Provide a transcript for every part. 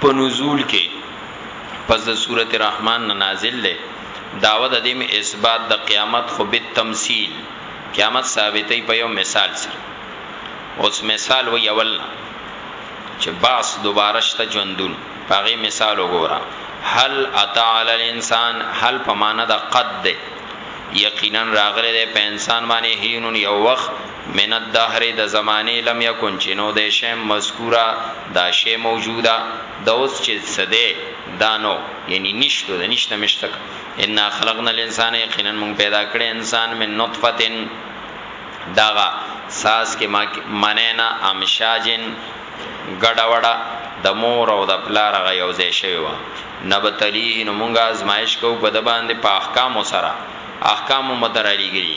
په نزول کې پس د سورت رحمان نه نازل دی داوه د دیم اثبات د قیامت خو بیت تمثیل قیامت ثابتې په یو مثال سره اوس مثال وی اول نه چې باس دوباره شته ژوندون پاغه مثال وګوره هل اتعال الانسان هل په معنا د قد ده یقینا راغره ده په انسان باندې هینون یو وخت من الدهر د زمانې لم یکن چې نو دی شی مذکورا دا شی موجودا د اوس چې څه دی دا نو یعنی نشته د نشته مشته کا انا خلقنا الانسان یقینا مونږ پیدا کړی انسان من نطفه دغه ساس کې ما منینا امشاجن ګډه وډه د مور او د پلار غ یو ځای شوی و نبتلیه نو مونږه ازمایش کو په د باندې په احکام سره احکام مترالیګری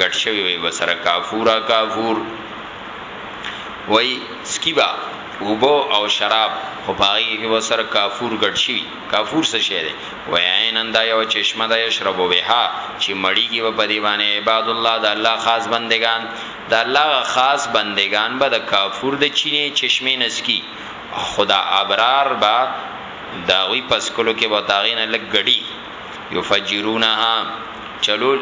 ګډ شوی وي وسره کافورا کافور وای سکیبا وبو او شراب خو پاغي کې وسره کافور ګډ شي کافور څه شی دی وای عینن دا یو چشمه ده یشرب بها چې مړی کې په دی باندې عباد الله د الله خاص بندگان د الله خاص بندگان به د کافور د چینه چشمه نسکی خدا ابرار با داوی پسکلو کې وتاغینه لګ ګډي یفجرونها چلول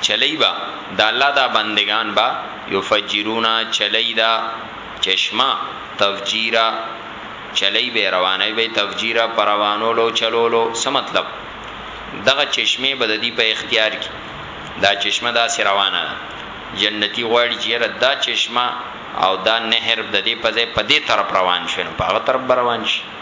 چلی با د الله دا بندگان با یفجرونا چلی دا چشمه تفجیرا چلی به روانه به تفجیرا پروانولو چلولو څه مطلب دغه چشمه به د دې په اختیار کې دا چشمه دا سر روانه ده جنتی غواړي چې را دا چشمه او دا نهر د دې په ځای په دې طرف روان شي په هغه طرف روان شي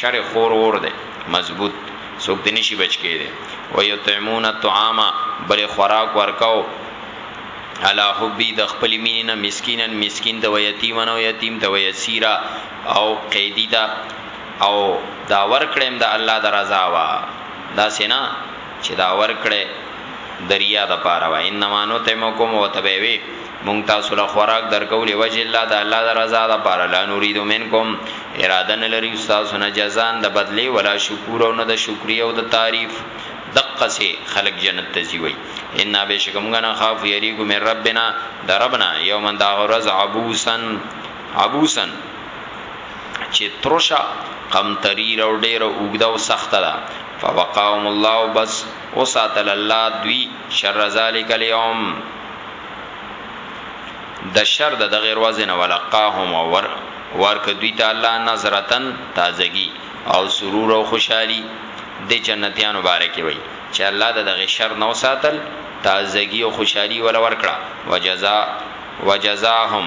شر خور اور دی مضبوط څوک دی نشی بچ کیدی ویطعمون الطعام بل خوراک ورکاو علی حبی د خپل مینی نه مسکینا مسکین ته ویتیما او یتیم ته ویسیرا او قیدی ته او دا ورکړم د الله د رضا وا دا سینا چی دا ورکړی د ریا د پاره وه انما نطعمکم او ته به وی مونږ تاسو له خوراک درکو لوجه الله د الله د رضا د پاره لا نريد منکم اراده نه لري تاسو نه جزان د بدلی ولا شکور او نه د شکریا او د تعریف دقه سي خلق جنت ته زیوي ان بشکم غنا خاف یریګو من ربنا د ربنا یوم دا غرز عبوسن عبوسن چه ترشه قمطريره او ډيره اوږده او سخته ده فوقاهم الله بس وساتل الله دوی شر ذلك اليوم د شر د غیر وزن ولقاهم ور ورک دوی ته الله نظرتن تازگی او سرور او خوشحالی د جنتیان مبارک وي چې الله د دغه شر نو ساتل تازگی او خوشحالی ول ورکړه وجزا وجزاهم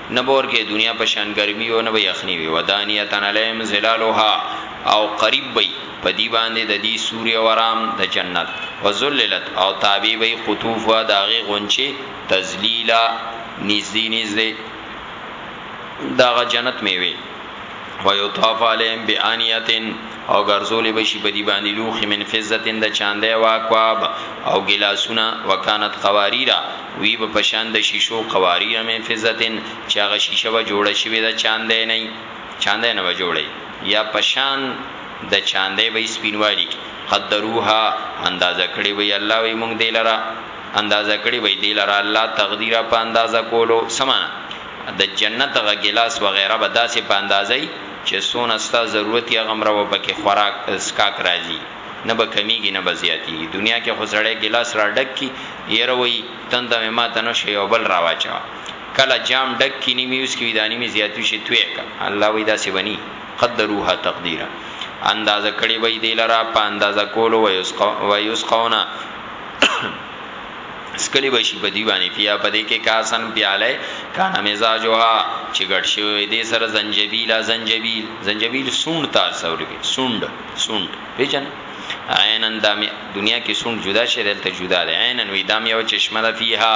نه به ورکه دنیا په شان ګرمي او نه به یخنی وي ودانیتن علیهم ظلالها او قریب وي په دی باندې د دې سوري او آرام د جنت وذللت او تابع وي قطوف وا داغي غونچه تذلیلا نږدې نږدې داغه جنت میوي ويطاف عليهم بانيتن او ګرځولې بشي په دی باندې لوخي من فزتن د چاندې واکواب او ګلاسونه وکانت قواریرا وي به په شان د شیشو قواریر من فضة چې هغه شیشه به جوړه شوې ده چاندی نه چاندی نه به جوړه یا په شان د چاندی به سپینوالی کی قدروها اندازه کړی وي الله وي مونږ دی لره اندازه کړی وي دی لره الله تقدیر په اندازه کولو سمانه د جنت غ ګلاس و غیره به داسې په اندازې چې سون استا ضرورت یا غمره و پکې خوراک سکاک راځي نه به کميږي نه به زياتيږي دنيا کې خو سړی ګيلاس را ډک کړي يره وايي تنده مې ماته نه شوه يو بل راواچوه کله جام ډک کړي نيمي وڅکي وي داني مې زيات وشي توی کړه الله وايي داسې به ني قدروها تقديرا اندازه کړي به يې دې لره په اندازه کولو ويسقون سکلی بشي په دی باندې فیا په دې کې کاسن پیاله کان مزاجها چې ګډ شوی دې سره زنجبیل زنجبیل زنجبیل سوند تاسو ورګي سوند سوند پیجن عینن دام دنیا کې سوند جدا شې دلته جدا دی عینن وی دام یو چشمه ده فیها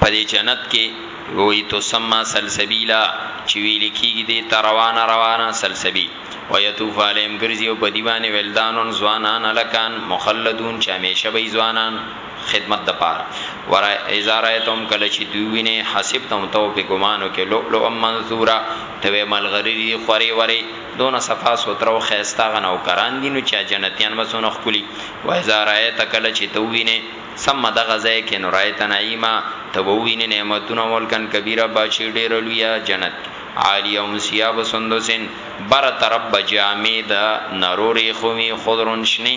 پدې جنت کې وی تو سما سلسبیلا چې ویل کېږي دې تروانه روانه سلسبی ويطوف عليهم ګرځي او په دی باندې ولدانون ځوانان الکان مخلدون چې همیشه به ځوانان خدمت د پاره ورا ازارایتم کله چې دوی ویني حسب تم تو په ګمانو کې لؤلؤ منثورا ته ملغری خوري وري دونه صفا سوتره او ښایسته هغه نوکران دي نو چا جنتیان به څونه ښکلي و اذا رایت کله چي ته ووینې ثم دغه ځای کي نو رایت نعیما ته به ووینې نعمتونه ملکا کبیرا بادشاهي ډیره لویه جنت عالیهم ثیاب سندس بره طرف به جامې د نرو ریښو وي خضر شنې.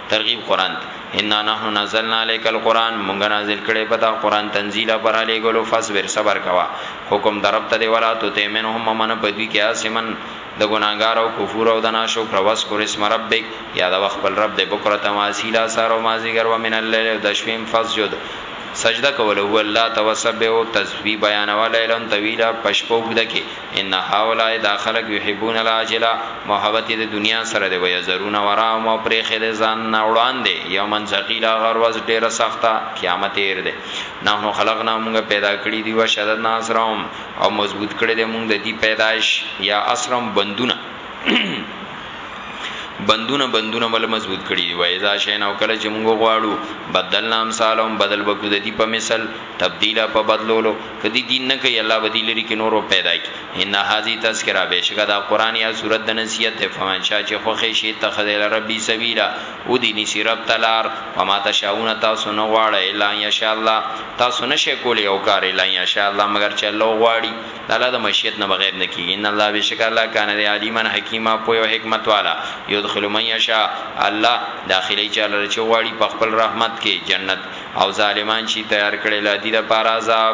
ترغیب قرآن ته، انا نحن نزلنا علیک القرآن، مونږ نازل کړی په تا قرآن تنزیلا په رالېږلو، فاصبر صبر کوه حکم د رب ته دی، ولا تطع منهم مه منه په دوی کې آثما د ګناهګار او کفور او د ناشکره، واذکر اسم ربک، یادوه خپل رب د بکرة واصیلا سهار او مازدیګر ومن اللیل او د شپې هم فسجد سجده کوه له الله ته وسبحه او تسبیح بیانوه لیلا طویلا په شپه اوږده کې. ان هؤلاء دا خلک یحبون العاجله محبت یې د دنیا سره دی ویذرون وراءهم او پرېښی دی ځان نه وړاندې یوما ثقیلا هغه ورځ ډېره سخته قیامت تېر دی نحن خلقناهم موږ پیدا کړي دي وشددنا اسرهم او مضبوط کړي دي موږ د دې پیدایش یا اسرهم بندونه بندونه بندونه مل مضبوط کړي وای ځا شین او کله چې موږ غواړو بدلنا امثالهم بدل وکړو د دې په مثال تبدیل په بدلولو که دی دین نه کوي الله به دی لري کې نورو پیدا کی ان هذه تذکرہ بشک دا قران یا سورت د نصیحت فمن شاء چې خو خې شي تخذ ال ربی سبیلا او دی نسی رب تلار فما تشاؤون تاسو نه غواړی الا ان شاء الله تاسو نشه کولی او کار الا ان شاء الله مگر چې الله غواړي د الله د مشیت نه بغیر نه کیږي ان الله بشک الله کان دی علیمن حکیمه په یو حکمت والا یدخل من یشا الله داخلي چاله چې واړي په خپل رحمت کې جنت او ظالمان شي تیار کړي لادي د پارا عذاب